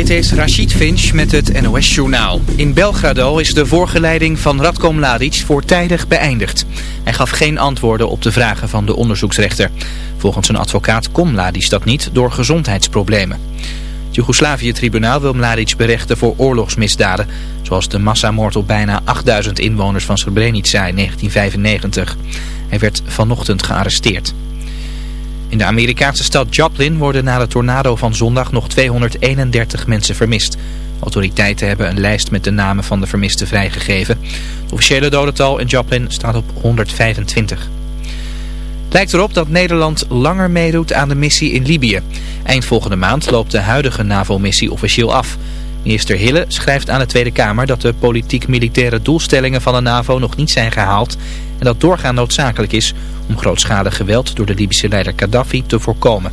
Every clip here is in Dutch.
Dit is Rachid Finch met het NOS-journaal. In Belgrado is de voorgeleiding van Radko Mladic voortijdig beëindigd. Hij gaf geen antwoorden op de vragen van de onderzoeksrechter. Volgens zijn advocaat kon Mladic dat niet door gezondheidsproblemen. Het Joegoslavië-tribunaal wil Mladic berechten voor oorlogsmisdaden... zoals de massamoord op bijna 8000 inwoners van Srebrenica in 1995. Hij werd vanochtend gearresteerd. In de Amerikaanse stad Joplin worden na de tornado van zondag nog 231 mensen vermist. Autoriteiten hebben een lijst met de namen van de vermisten vrijgegeven. Het officiële dodental in Joplin staat op 125. Het lijkt erop dat Nederland langer meedoet aan de missie in Libië. Eind volgende maand loopt de huidige NAVO-missie officieel af. Minister Hille schrijft aan de Tweede Kamer dat de politiek-militaire doelstellingen van de NAVO nog niet zijn gehaald en dat doorgaan noodzakelijk is om grootschalig geweld door de Libische leider Gaddafi te voorkomen.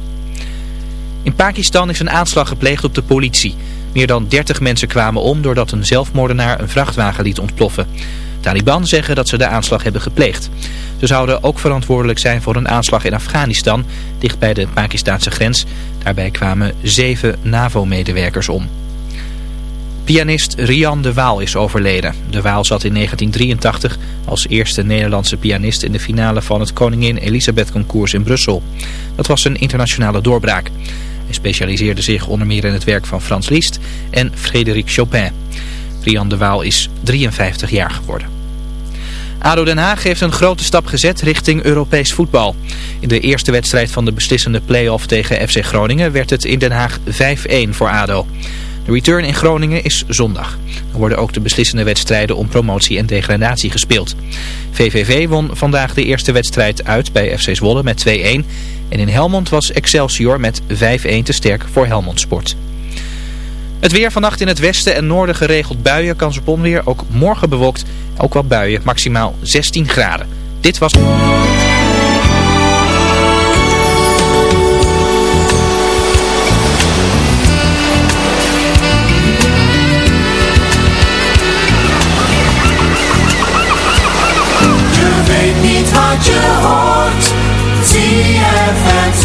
In Pakistan is een aanslag gepleegd op de politie. Meer dan 30 mensen kwamen om doordat een zelfmoordenaar een vrachtwagen liet ontploffen. Taliban zeggen dat ze de aanslag hebben gepleegd. Ze zouden ook verantwoordelijk zijn voor een aanslag in Afghanistan, dicht bij de Pakistanse grens. Daarbij kwamen zeven NAVO-medewerkers om. Pianist Rian de Waal is overleden. De Waal zat in 1983 als eerste Nederlandse pianist in de finale van het Koningin Elisabeth Concours in Brussel. Dat was een internationale doorbraak. Hij specialiseerde zich onder meer in het werk van Frans Liszt en Frédéric Chopin. Rian de Waal is 53 jaar geworden. ADO Den Haag heeft een grote stap gezet richting Europees voetbal. In de eerste wedstrijd van de beslissende play-off tegen FC Groningen werd het in Den Haag 5-1 voor ADO. De return in Groningen is zondag. Dan worden ook de beslissende wedstrijden om promotie en degradatie gespeeld. VVV won vandaag de eerste wedstrijd uit bij FC Zwolle met 2-1. En in Helmond was Excelsior met 5-1 te sterk voor Helmond Sport. Het weer vannacht in het westen en noorden geregeld buien, kans op onweer. Ook morgen bewolkt, ook wat buien, maximaal 16 graden. Dit was...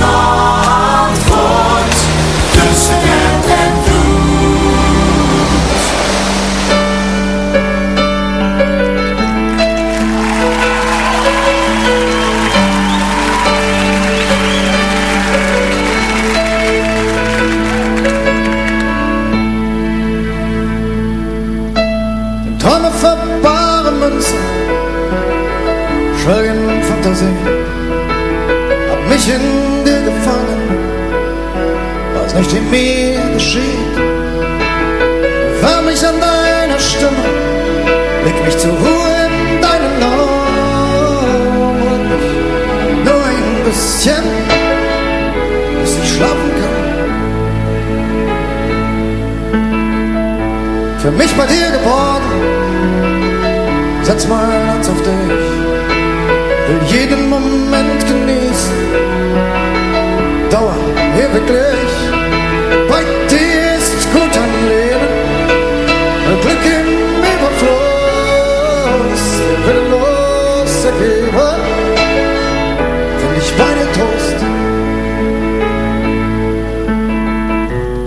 song. Nicht, wie mir geschieht Wärm mich an deiner Stimme. Leg mich zur Ruhe in deinen Augen Nur ein bisschen Bis ich schlafen kann. Für mich bei dir geworden. Setz mein Herz auf dich. Will jeden Moment genießen. Dauer ewiglich,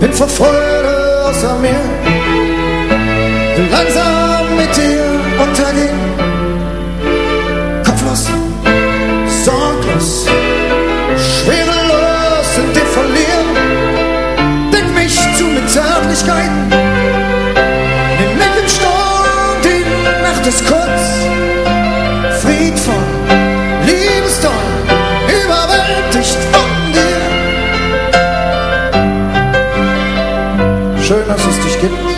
Bin Freude außer mir, will langsam mit dir untergehen. Zärtlichkeiten. Nimm mit dem Sturm, die Nacht ist kurz, Skip.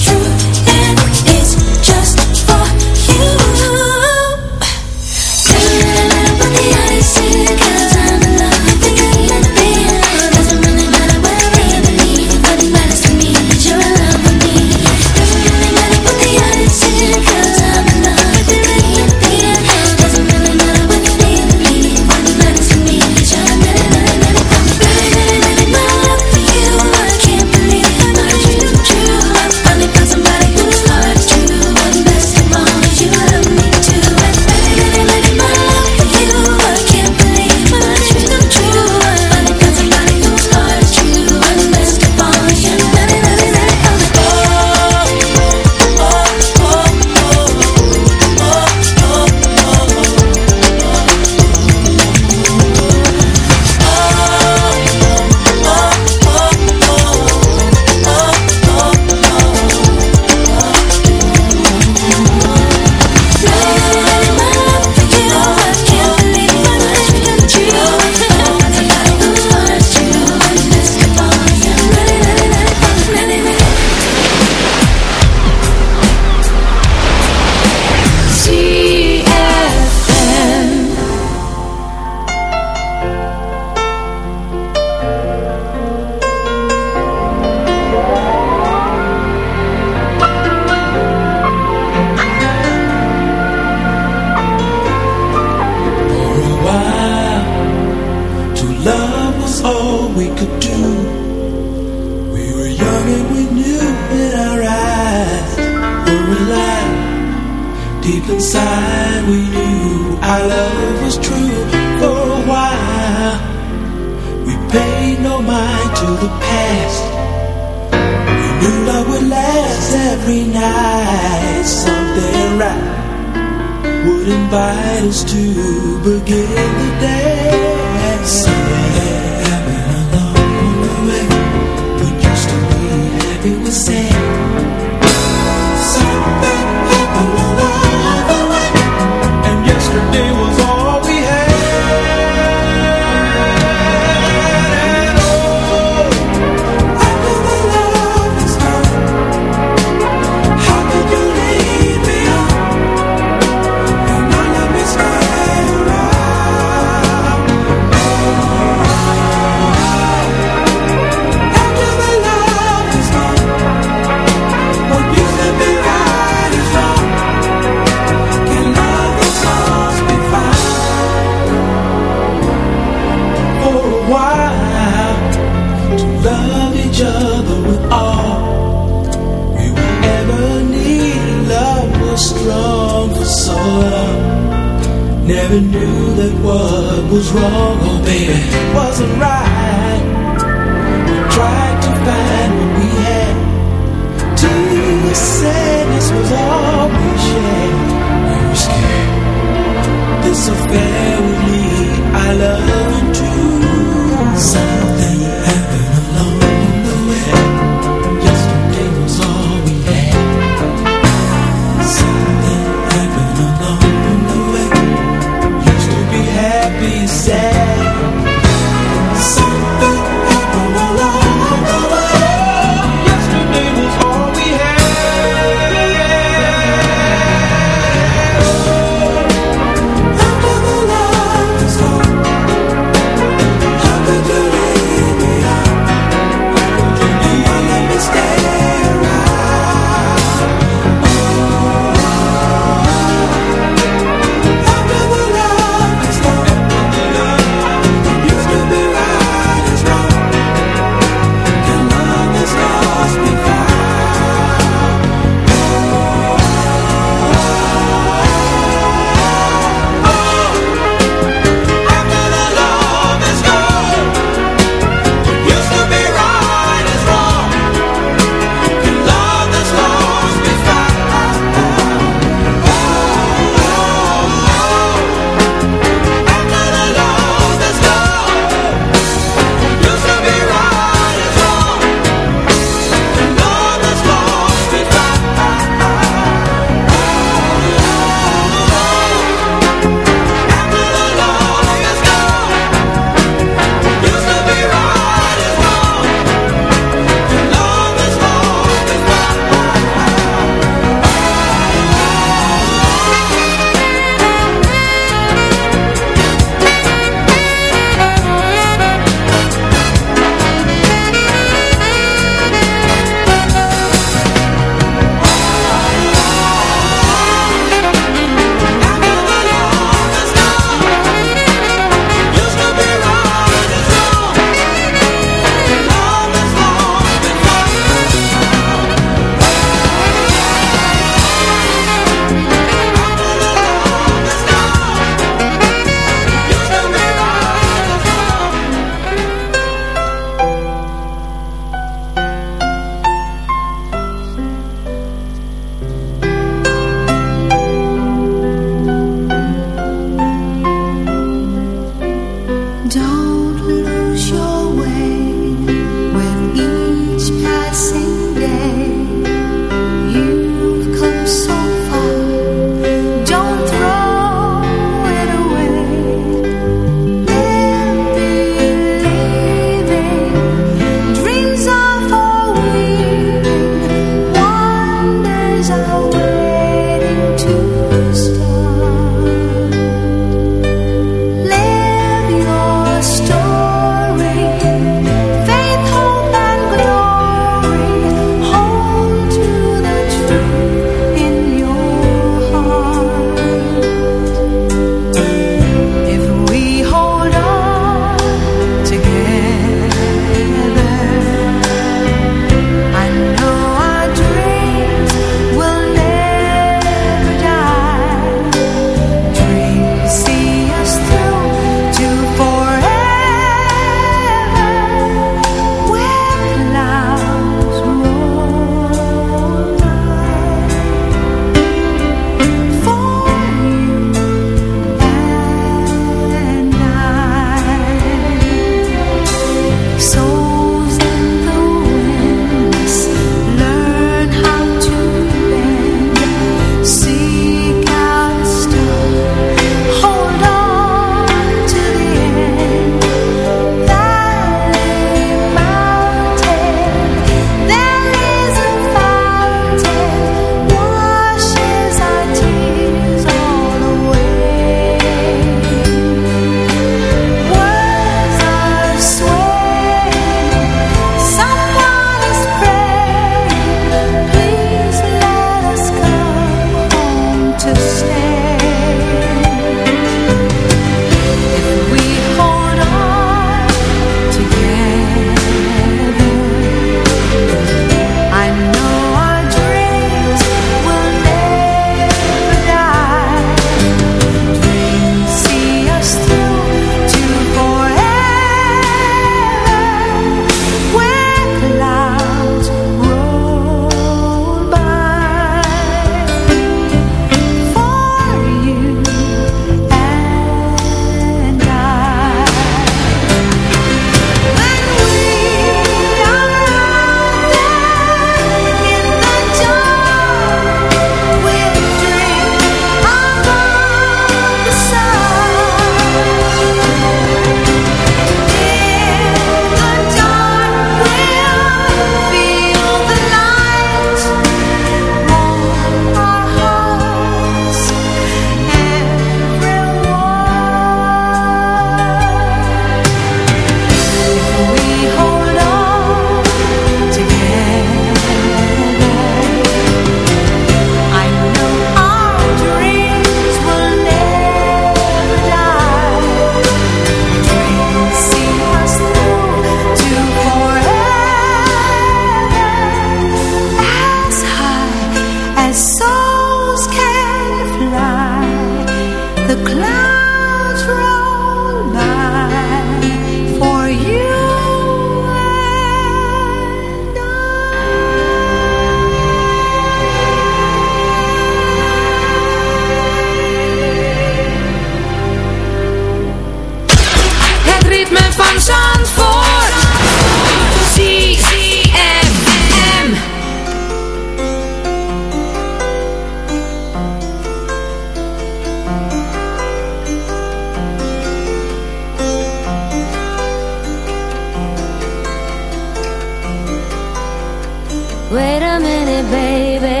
Wait a minute, baby.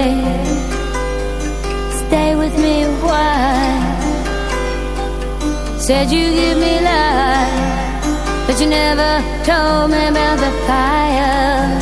Stay with me a while. Said you give me life, but you never told me about the fire.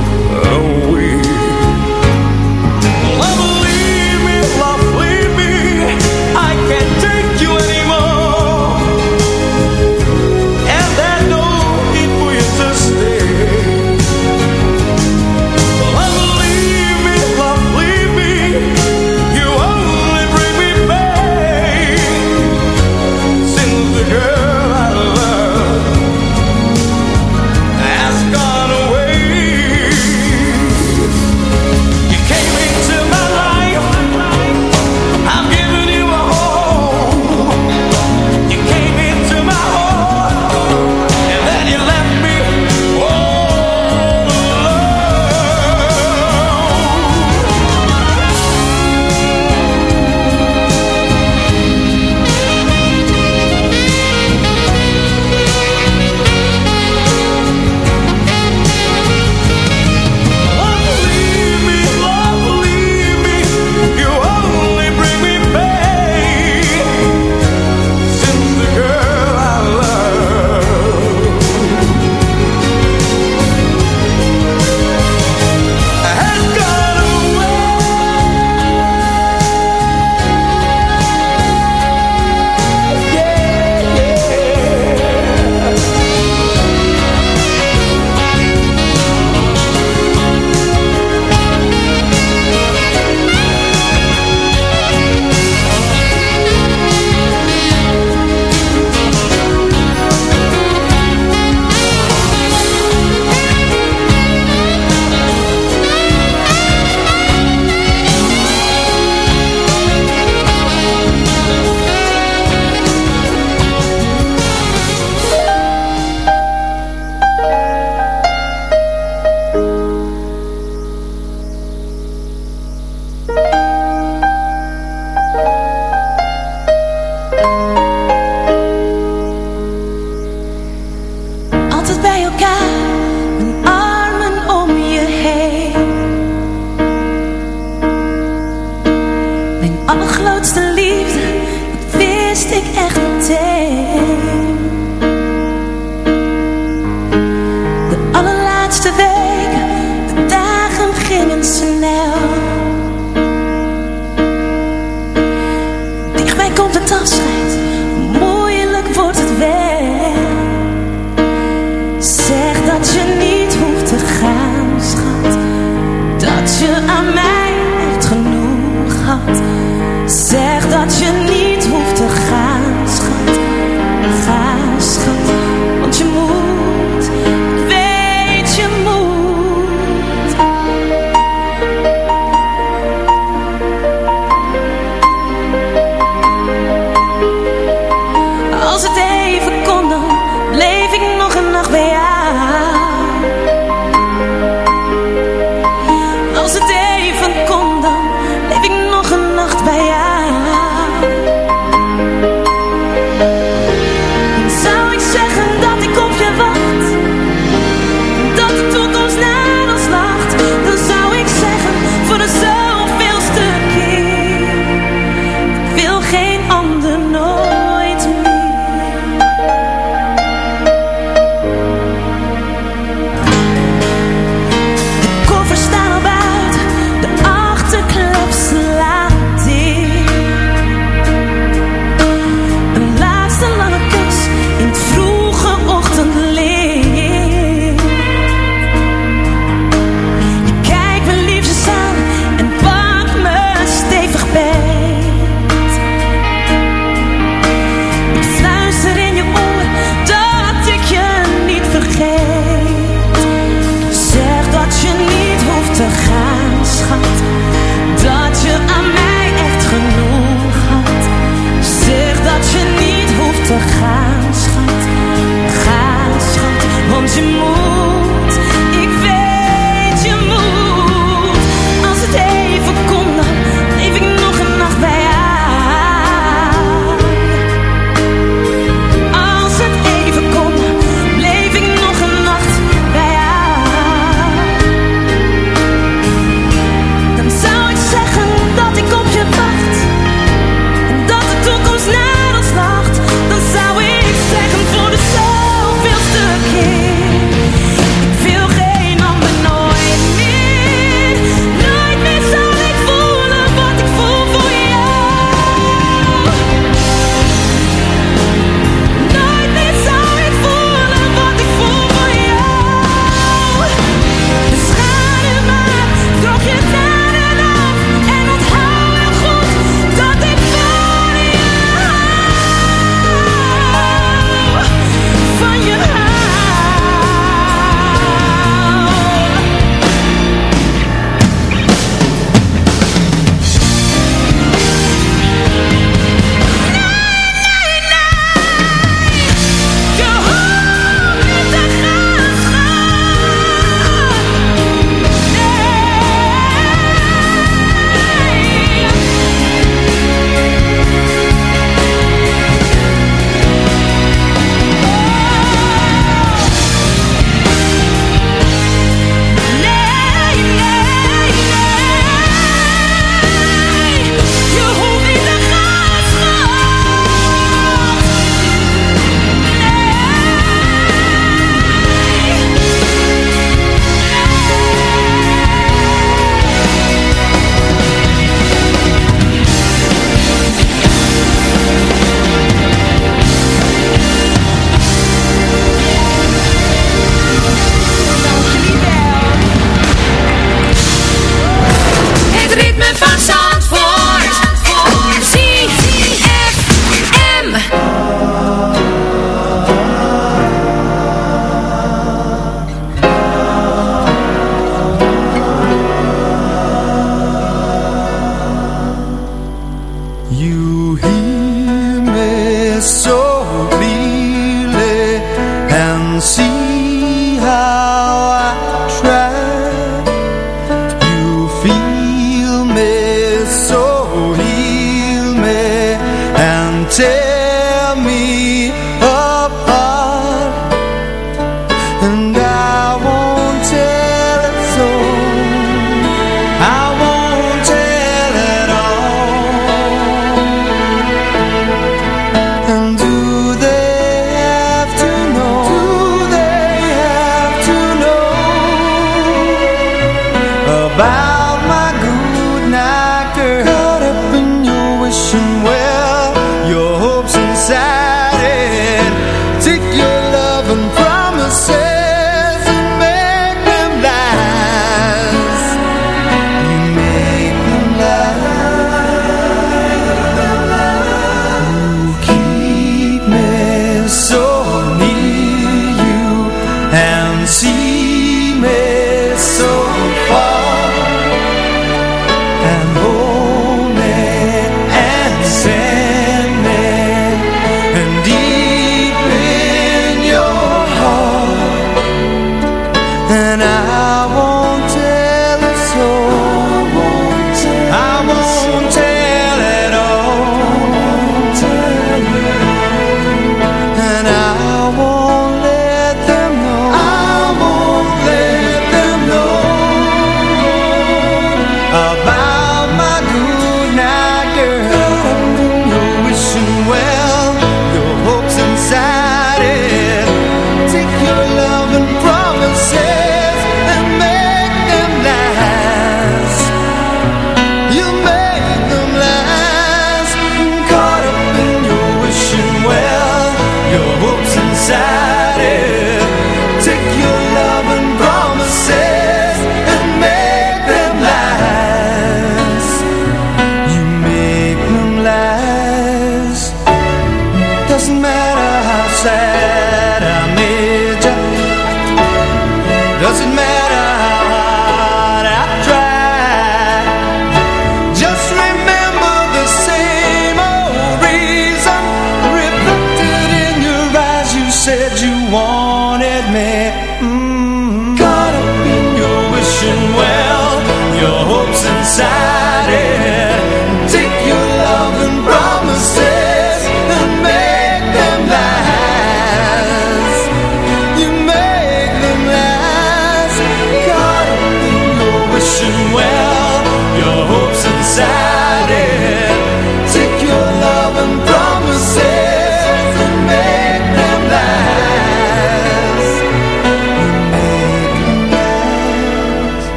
And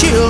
chill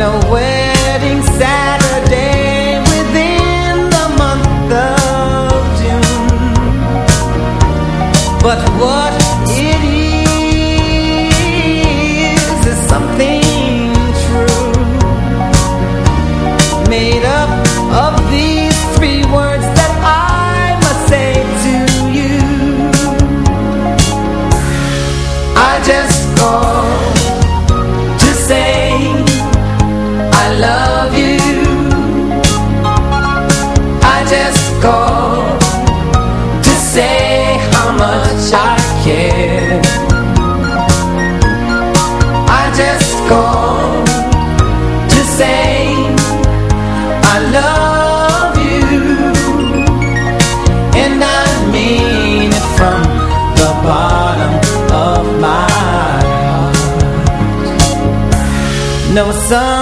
no way no sun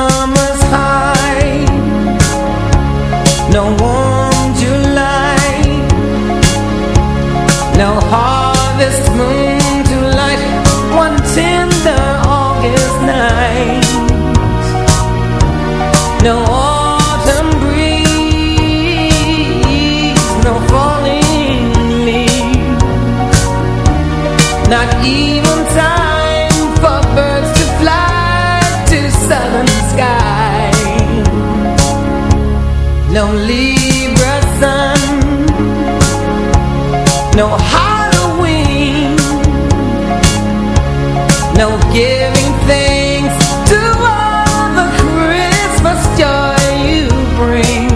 No Halloween. No giving thanks To all the Christmas joy you bring.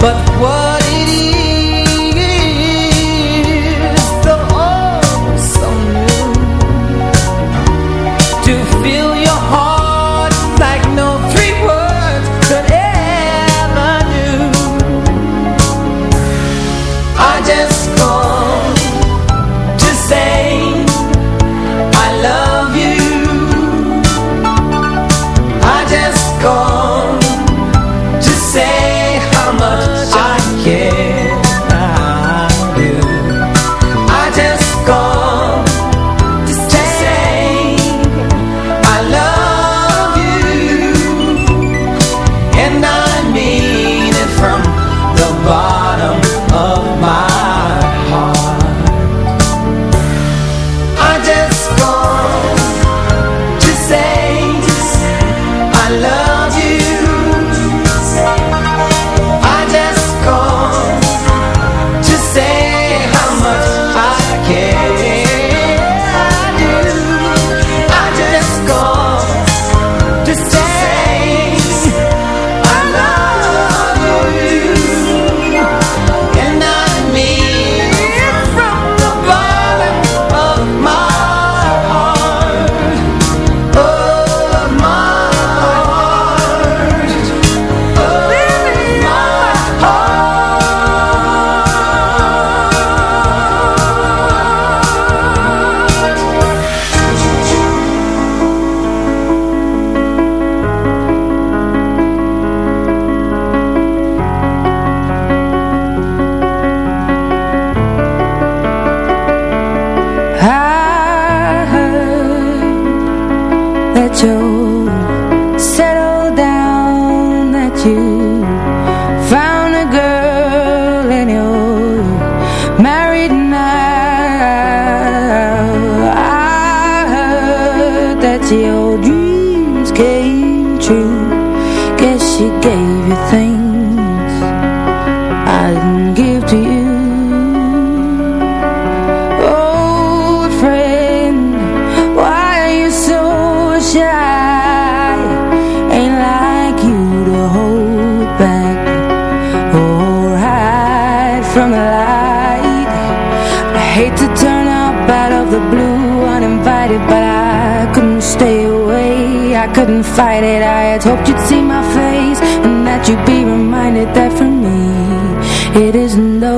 But what that for me. It isn't the